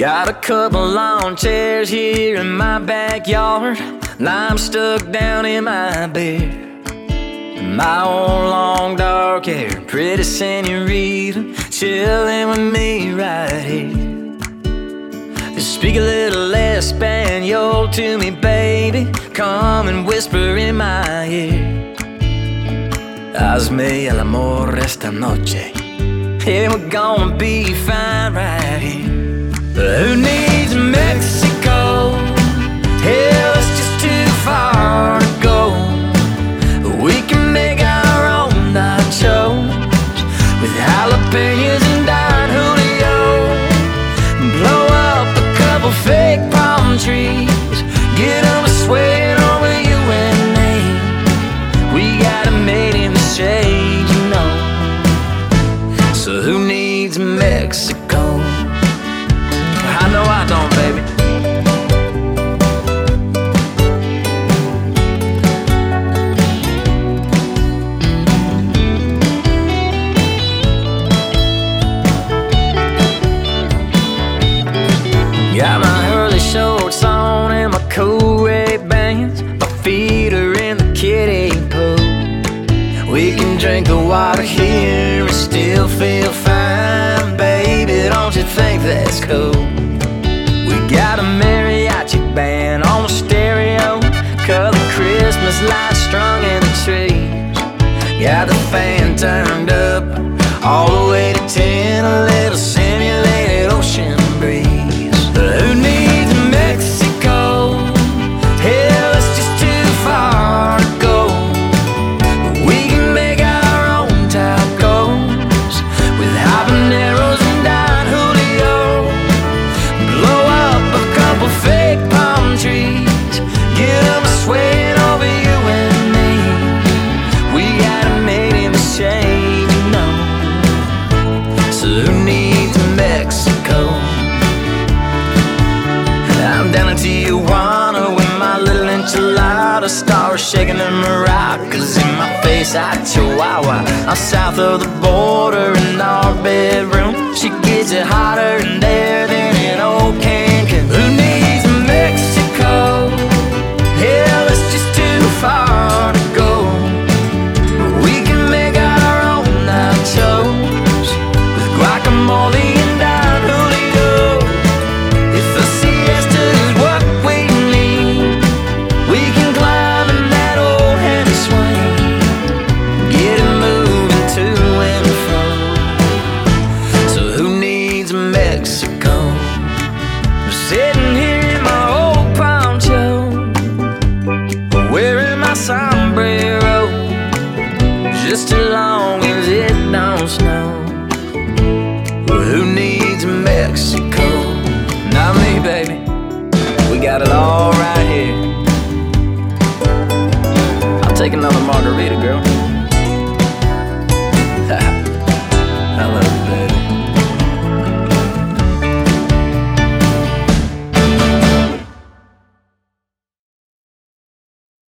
Got a couple lawn chairs here in my backyard. And I'm stuck down in my bed. My old long dark hair, pretty senorita, chilling with me right here. Speak a little Espanol to me, baby. Come and whisper in my ear. Hazme el amor esta noche. Yeah, we're gonna be fine right here. Who needs Mexico? Hell, it's just too far to go. We can make our own nachos with jalapenos and Don Julio. Blow up a couple fake palm trees. Swaying over you and me. We made in the shade, you know. So who needs Mexico? cool Ray-Bans My feet are in the kiddie pool We can drink the water here and still feel fine Baby, don't you think that's cool? We got a mariachi band on the stereo Colored Christmas lights strung in the trees Got the fan turned up all the way to 10, 11 Who needs Mexico? I'm down in Tijuana with my little enchilada Stars shaking in maracas in my face out Chihuahua I'm south of the border sitting here in my old wearing my sombrero, just as long as it don't snow. Who needs Mexico? Not me, baby. We got it all right here. I'll take another margarita, girl.